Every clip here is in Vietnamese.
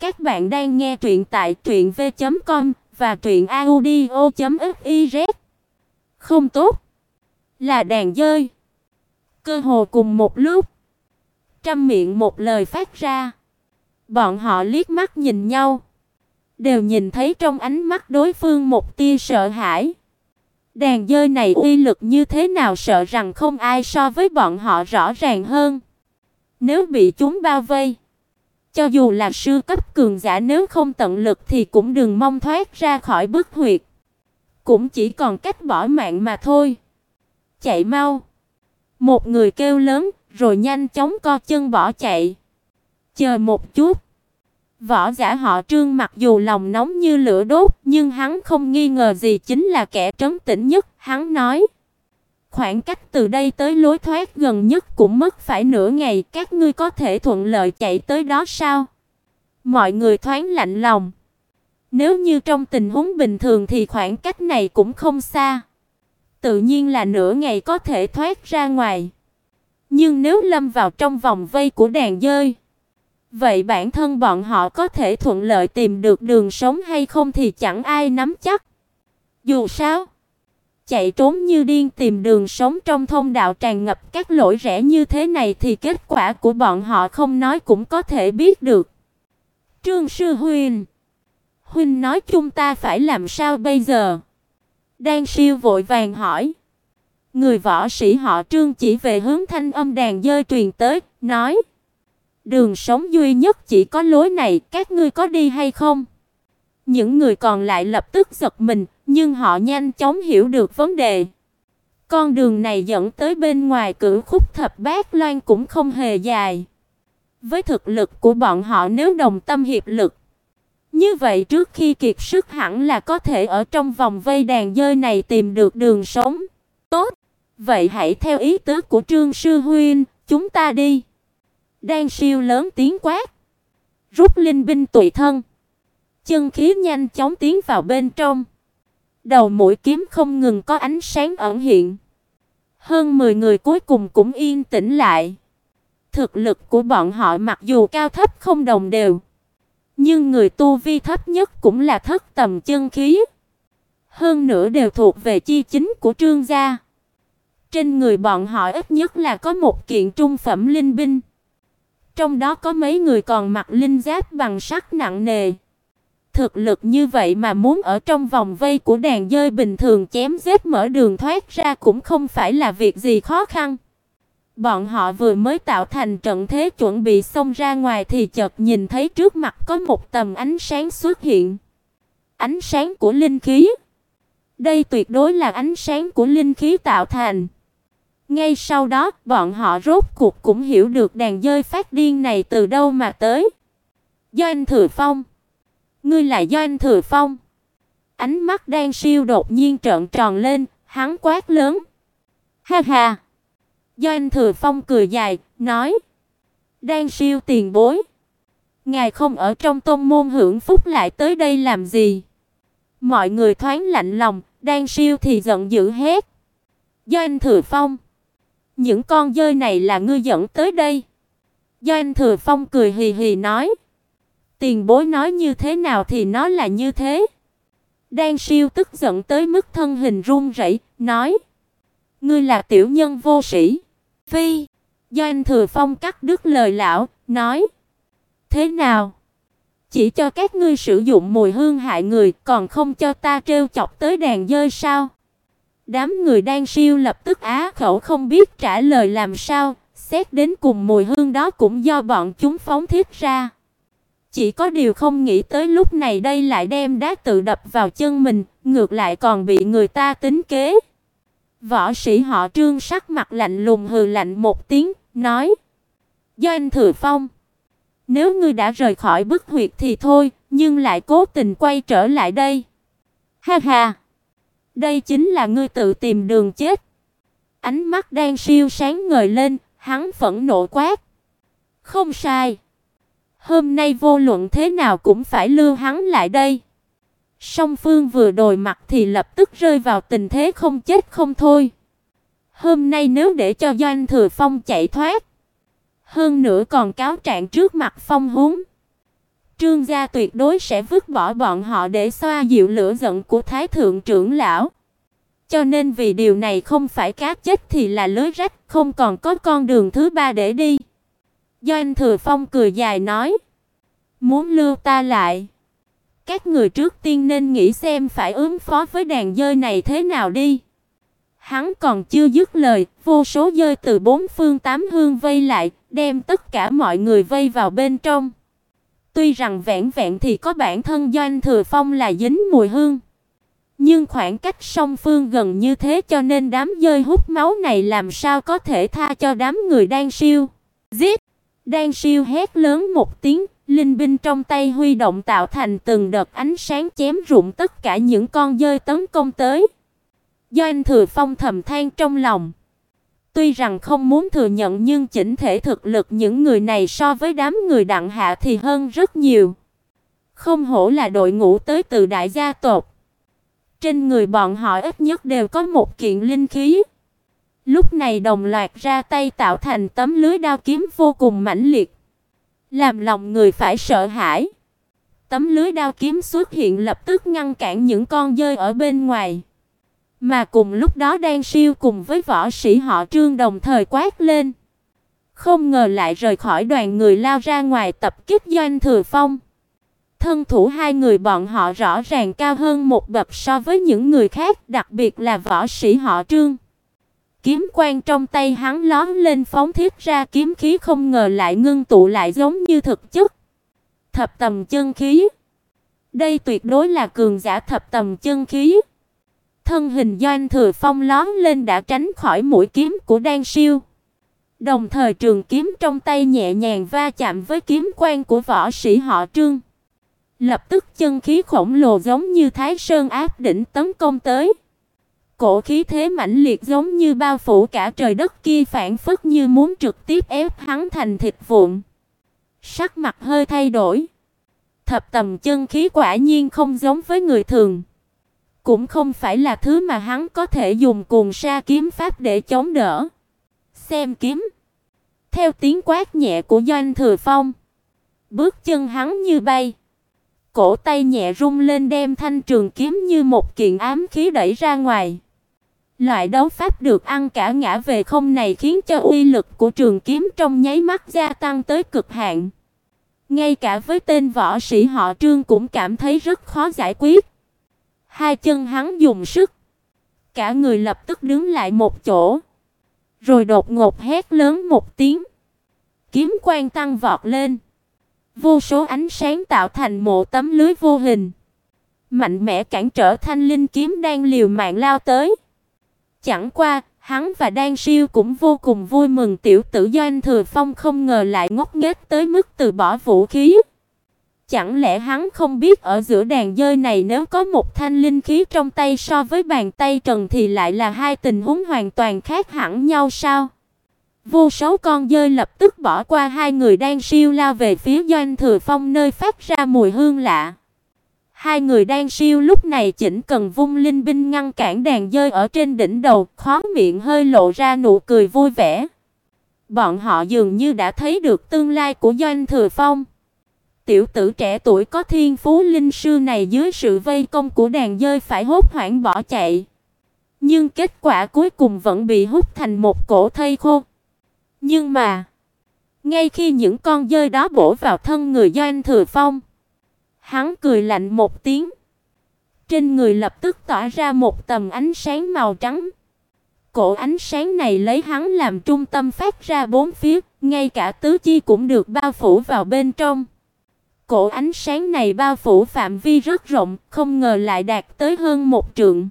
Các bạn đang nghe truyện tại truyệnv.com và truyệnaudio.fiz. Không tốt, là đàn dơi. Cơ hồ cùng một lúc, trăm miệng một lời phát ra. Bọn họ liếc mắt nhìn nhau, đều nhìn thấy trong ánh mắt đối phương một tia sợ hãi. Đàn dơi này uy lực như thế nào sợ rằng không ai so với bọn họ rõ ràng hơn. Nếu bị chúng bao vây, cho dù là sư cấp cường giả nếu không tận lực thì cũng đừng mong thoát ra khỏi bức huyệt. Cũng chỉ còn cách bỏ mạng mà thôi. Chạy mau. Một người kêu lớn, rồi nhanh chóng co chân bỏ chạy. Chờ một chút. Võ giả họ Trương mặc dù lòng nóng như lửa đốt, nhưng hắn không nghi ngờ gì chính là kẻ trấn tĩnh nhất, hắn nói: Khoảng cách từ đây tới lối thoát gần nhất cũng mất phải nửa ngày, các ngươi có thể thuận lợi chạy tới đó sao? Mọi người thoáng lạnh lòng. Nếu như trong tình huống bình thường thì khoảng cách này cũng không xa. Tự nhiên là nửa ngày có thể thoát ra ngoài. Nhưng nếu lâm vào trong vòng vây của đàn dơi, vậy bản thân bọn họ có thể thuận lợi tìm được đường sống hay không thì chẳng ai nắm chắc. Dù sao, chạy trốn như điên tìm đường sống trong thông đạo tràn ngập các lỗi rẽ như thế này thì kết quả của bọn họ không nói cũng có thể biết được. Trương sư huynh, huynh nói chúng ta phải làm sao bây giờ? đan siêu vội vàng hỏi. Người võ sĩ họ Trương chỉ về hướng thanh âm đàn dơi truyền tới, nói: "Đường sống duy nhất chỉ có lối này, các ngươi có đi hay không?" Những người còn lại lập tức giật mình, nhưng họ nhanh chóng hiểu được vấn đề. Con đường này dẫn tới bên ngoài cửu khúc thập bát loan cũng không hề dài. Với thực lực của bọn họ nếu đồng tâm hiệp lực, như vậy trước khi kiệt sức hẳn là có thể ở trong vòng vây đàn dơi này tìm được đường sống. Tốt, vậy hãy theo ý tứ của Trương sư huynh, chúng ta đi. Đang siêu lớn tiếng quát, rút linh binh tùy thân. Chân khí nhanh chóng tiến vào bên trong. Đầu mũi kiếm không ngừng có ánh sáng ẩn hiện. Hơn 10 người cuối cùng cũng yên tĩnh lại. Thực lực của bọn họ mặc dù cao thấp không đồng đều, nhưng người tu vi thấp nhất cũng là thất tầm chân khí. Hơn nữa đều thuộc về chi chính của Trương gia. Trên người bọn họ ít nhất là có một kiện trung phẩm linh binh. Trong đó có mấy người còn mặc linh giáp bằng sắt nặng nề. Thực lực như vậy mà muốn ở trong vòng vây của đàn dơi bình thường chém giết mở đường thoát ra cũng không phải là việc gì khó khăn. Bọn họ vừa mới tạo thành trận thế chuẩn bị xông ra ngoài thì chợt nhìn thấy trước mặt có một tầm ánh sáng xuất hiện. Ánh sáng của linh khí. Đây tuyệt đối là ánh sáng của linh khí tạo thành. Ngay sau đó, bọn họ rốt cuộc cũng hiểu được đàn dơi phát điên này từ đâu mà tới. Do anh Thừa Phong. Ngươi là doanh Thừa Phong? Ánh mắt đang siêu đột nhiên trợn tròn lên, hắn quát lớn. Ha ha. doanh Thừa Phong cười dài, nói: "Đang siêu tiền bối, ngài không ở trong tôn môn hưởng phúc lại tới đây làm gì?" Mọi người thoáng lạnh lòng, đang siêu thì giận dữ hét: doanh Thừa Phong, những con dơi này là ngươi dẫn tới đây?" doanh Thừa Phong cười hì hì nói: Tiền bối nói như thế nào thì nó là như thế. Đan siêu tức giận tới mức thân hình run rẩy, nói: "Ngươi là tiểu nhân vô sĩ." Phi, do anh Thừa Phong cắt đứt lời lão, nói: "Thế nào? Chỉ cho các ngươi sử dụng mùi hương hại người, còn không cho ta trêu chọc tới đàn dơi sao?" Đám người Đan siêu lập tức á khẩu không biết trả lời làm sao, xét đến cùng mùi hương đó cũng do bọn chúng phóng thiết ra. Chỉ có điều không nghĩ tới lúc này đây lại đem đá tự đập vào chân mình, ngược lại còn bị người ta tính kế. Võ sĩ họ Trương sắc mặt lạnh lùng hừ lạnh một tiếng, nói: "Do anh Thừa Phong, nếu ngươi đã rời khỏi bức huyệt thì thôi, nhưng lại cố tình quay trở lại đây." Ha ha. Đây chính là ngươi tự tìm đường chết. Ánh mắt đang siêu sáng ngời lên, hắn phẫn nộ quát: "Không sai." Hôm nay vô luận thế nào cũng phải lưu hắn lại đây. Song phương vừa đồi mặt thì lập tức rơi vào tình thế không chết không thôi. Hôm nay nếu để cho Doanh Thừa Phong chạy thoát, hơn nữa còn cáo trạng trước mặt Phong Húng, Trương gia tuyệt đối sẽ vứt bỏ bọn họ để xoa dịu lửa giận của thái thượng trưởng lão. Cho nên vì điều này không phải cá chết thì là lưới rách, không còn có con đường thứ ba để đi. Doanh Thừa Phong cười dài nói: "Muốn lưu ta lại, các người trước tiên nên nghĩ xem phải ứng phó với đàn dơi này thế nào đi." Hắn còn chưa dứt lời, vô số dơi từ bốn phương tám hướng vây lại, đem tất cả mọi người vây vào bên trong. Tuy rằng vẹn vẹn thì có bản thân Doanh Thừa Phong là dính mùi hương, nhưng khoảng cách song phương gần như thế cho nên đám dơi hút máu này làm sao có thể tha cho đám người đang siêu. Giết! Đang siêu hét lớn một tiếng, linh binh trong tay huy động tạo thành từng đợt ánh sáng chém rụng tất cả những con dơi tấn công tới. Doanh Thừa Phong thầm than trong lòng. Tuy rằng không muốn thừa nhận nhưng chỉnh thể thực lực những người này so với đám người đặng hạ thì hơn rất nhiều. Không hổ là đội ngũ tới từ đại gia tộc. Trên người bọn họ ít nhất đều có một kiện linh khí. Lúc này đồng loạt ra tay tạo thành tấm lưới đao kiếm vô cùng mãnh liệt, làm lòng người phải sợ hãi. Tấm lưới đao kiếm xuất hiện lập tức ngăn cản những con dơi ở bên ngoài. Mà cùng lúc đó đang siêu cùng với võ sĩ họ Trương đồng thời quát lên. Không ngờ lại rời khỏi đoàn người lao ra ngoài tập kích Doanh Thừa Phong. Thân thủ hai người bọn họ rõ ràng cao hơn một bậc so với những người khác, đặc biệt là võ sĩ họ Trương. Kiếm quang trong tay hắn lóe lên phóng thiết ra kiếm khí không ngờ lại ngưng tụ lại giống như thực chất. Thập tầm chân khí. Đây tuyệt đối là cường giả thập tầm chân khí. Thân hình Doanh Thừa Phong lóe lên đã tránh khỏi mũi kiếm của Đan Siêu. Đồng thời trường kiếm trong tay nhẹ nhàng va chạm với kiếm quang của võ sĩ họ Trương. Lập tức chân khí khổng lồ giống như Thái Sơn áp đỉnh tấn công tới. Cổ khí thế mãnh liệt giống như bao phủ cả trời đất kia phản phất như muốn trực tiếp ép hắn thành thịt vụn. Sắc mặt hơi thay đổi. Thập tầm chân khí quả nhiên không giống với người thường cũng không phải là thứ mà hắn có thể dùng cuồng sa kiếm pháp để chống đỡ. Xem kiếm. Theo tiếng quát nhẹ của Doanh Thừa Phong, bước chân hắn như bay, cổ tay nhẹ rung lên đem thanh trường kiếm như một kiện ám khí đẩy ra ngoài. Loại đấu pháp được ăn cả ngã về không này khiến cho uy lực của trường kiếm trong nháy mắt gia tăng tới cực hạn. Ngay cả với tên võ sĩ họ Trương cũng cảm thấy rất khó giải quyết. Hai chân hắn dùng sức, cả người lập tức đứng lại một chỗ, rồi đột ngột hét lớn một tiếng. Kiếm quang tăng vọt lên, vô số ánh sáng tạo thành một tấm lưới vô hình, mạnh mẽ cản trở thanh linh kiếm đang liều mạng lao tới. Chẳng qua, hắn và Đan Siêu cũng vô cùng vui mừng tiểu tử Doanh Thừa Phong không ngờ lại ngốc nghếch tới mức từ bỏ vũ khí. Chẳng lẽ hắn không biết ở giữa đàn dơi này nếu có một thanh linh khí trong tay so với bàn tay Trần thì lại là hai tình huống hoàn toàn khác hẳn nhau sao? Vô số con dơi lập tức bỏ qua hai người đang siêu lao về phía Doanh Thừa Phong nơi phát ra mùi hương lạ. Hai người đang siêu lúc này chỉnh cần vung linh binh ngăn cản đàn dơi ở trên đỉnh đầu, khóe miệng hơi lộ ra nụ cười vui vẻ. Bọn họ dường như đã thấy được tương lai của Doanh Thừa Phong. Tiểu tử trẻ tuổi có thiên phú linh sư này dưới sự vây công của đàn dơi phải hốt hoảng bỏ chạy. Nhưng kết quả cuối cùng vẫn bị hút thành một cổ thây khô. Nhưng mà, ngay khi những con dơi đó bổ vào thân người Doanh Thừa Phong, hắn cười lạnh một tiếng. Trên người lập tức tỏa ra một tầm ánh sáng màu trắng. Cổ ánh sáng này lấy hắn làm trung tâm phát ra bốn phía, ngay cả tứ chi cũng được bao phủ vào bên trong. Cổ ánh sáng này bao phủ phạm vi rất rộng, không ngờ lại đạt tới hơn một trượng.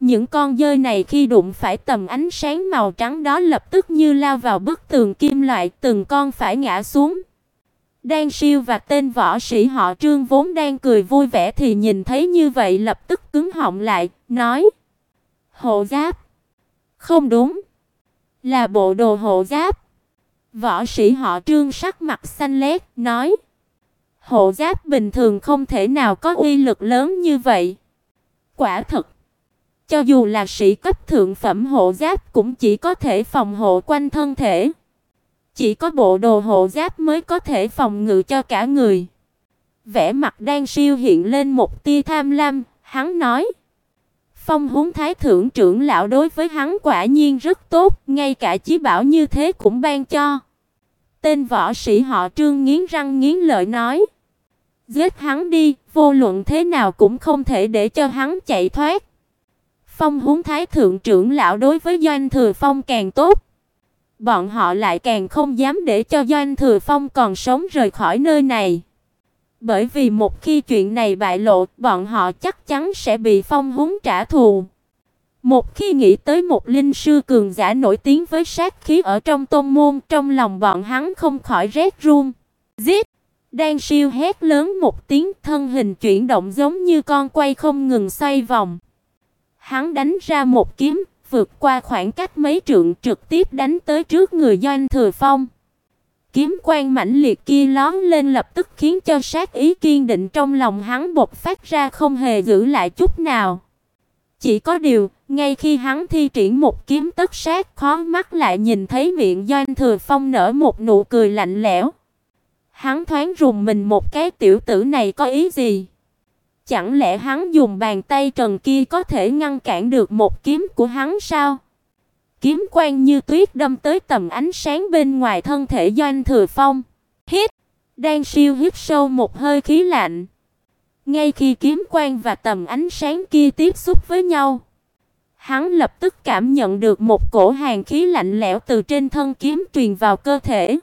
Những con dơi này khi đụng phải tầm ánh sáng màu trắng đó lập tức như lao vào bức tường kim loại, từng con phải ngã xuống. Đan Siêu và tên võ sĩ họ Trương vốn đang cười vui vẻ thì nhìn thấy như vậy lập tức cứng họng lại, nói: "Hộ giáp." Không đúng, là bộ đồ hộ giáp. Võ sĩ họ Trương sắc mặt xanh lét, nói: Hộ giáp bình thường không thể nào có uy lực lớn như vậy. Quả thật, cho dù là sĩ cấp thượng phẩm hộ giáp cũng chỉ có thể phòng hộ quanh thân thể. Chỉ có bộ đồ hộ giáp mới có thể phòng ngự cho cả người. Vẻ mặt đang siêu hiện lên một tia tham lam, hắn nói: Phong Húng Thái thượng trưởng lão đối với hắn quả nhiên rất tốt, ngay cả chí bảo như thế cũng ban cho. Tên võ sĩ họ Trương nghiến răng nghiến lợi nói: "Giết hắn đi, vô luận thế nào cũng không thể để cho hắn chạy thoát." Phong Húng Thái thượng trưởng lão đối với Doanh Thừa Phong càng tốt, bọn họ lại càng không dám để cho Doanh Thừa Phong còn sống rời khỏi nơi này. Bởi vì một khi chuyện này bại lộ, bọn họ chắc chắn sẽ bị Phong Húng trả thù. Một khi nghĩ tới một linh sư cường giả nổi tiếng với sát khí ở trong tôn môn, trong lòng bọn hắn không khỏi rét run. Giết! Đang siêu hét lớn một tiếng, thân hình chuyển động giống như con quay không ngừng xoay vòng. Hắn đánh ra một kiếm, vượt qua khoảng cách mấy trượng trực tiếp đánh tới trước người Doanh Thừa Phong. Kiếm quang mãnh liệt kia lóe lên lập tức khiến cho sát ý kiên định trong lòng hắn bộc phát ra không hề giữ lại chút nào. Chỉ có điều, ngay khi hắn thi triển một kiếm tất sát, khó mắt lại nhìn thấy miệng Doanh Thừa Phong nở một nụ cười lạnh lẽo. Hắn thoáng rùng mình một cái tiểu tử này có ý gì? Chẳng lẽ hắn dùng bàn tay trần kia có thể ngăn cản được một kiếm của hắn sao? Kiếm quang như tuyết đâm tới tầm ánh sáng bên ngoài thân thể Doanh Thừa Phong. Hít, đang siêu hít sâu một hơi khí lạnh. Ngay khi kiếm quang và tầm ánh sáng kia tiếp xúc với nhau, hắn lập tức cảm nhận được một cổ hàn khí lạnh lẽo từ trên thân kiếm truyền vào cơ thể.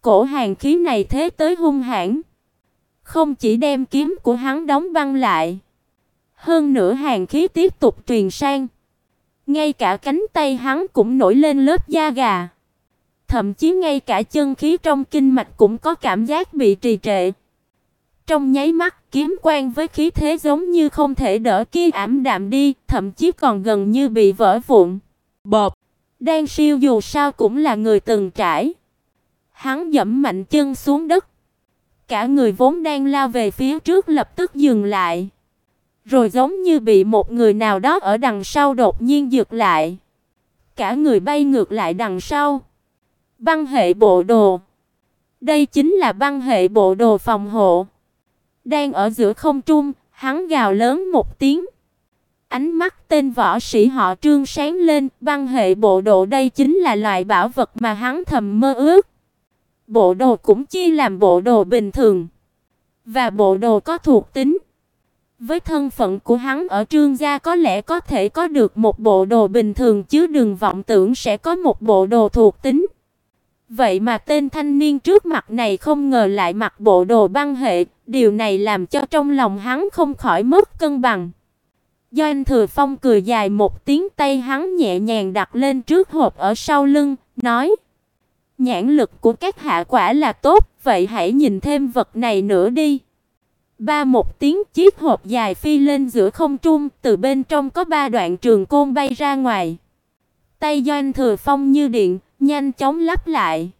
Cổ hàn khí này thế tới hung hãn, không chỉ đem kiếm của hắn đóng băng lại, hơn nữa hàn khí tiếp tục truyền sang ngay cả cánh tay hắn cũng nổi lên lớp da gà. Thậm chí ngay cả chân khí trong kinh mạch cũng có cảm giác bị trì trệ. Trong nháy mắt, kiếm quang với khí thế giống như không thể đỡ kia ảm đạm đi, thậm chí còn gần như bị vỡ vụn. Bộp, Đan Siêu dù sao cũng là người từng trải. Hắn giẫm mạnh chân xuống đất. Cả người vốn đang lao về phía trước lập tức dừng lại. Rồi giống như bị một người nào đó ở đằng sau đột nhiên giật lại. Cả người bay ngược lại đằng sau. Băng hệ bộ đồ. Đây chính là băng hệ bộ đồ phòng hộ. Đang ở giữa không trung, hắn gào lớn một tiếng. Ánh mắt tên võ sĩ họ Trương sáng lên, băng hệ bộ đồ đây chính là loại bảo vật mà hắn thầm mơ ước. Bộ đồ cũng chia làm bộ đồ bình thường và bộ đồ có thuộc tính. Với thân phận của hắn ở Trương gia có lẽ có thể có được một bộ đồ bình thường chứ đừng vọng tưởng sẽ có một bộ đồ thuộc tính. Vậy mà tên thanh niên trước mặt này không ngờ lại mặc bộ đồ băng hệ, điều này làm cho trong lòng hắn không khỏi mất cân bằng. Do anh Thừa Phong cười dài một tiếng tay hắn nhẹ nhàng đặt lên trước hộp ở sau lưng, nói: "Nhãn lực của các hạ quả là tốt, vậy hãy nhìn thêm vật này nữa đi." Ba một tiếng chiếc hộp dài phi lên giữa không trung, từ bên trong có ba đoạn trường côn bay ra ngoài. Tay Doanh Thừa Phong như điện, nhanh chóng lắp lại.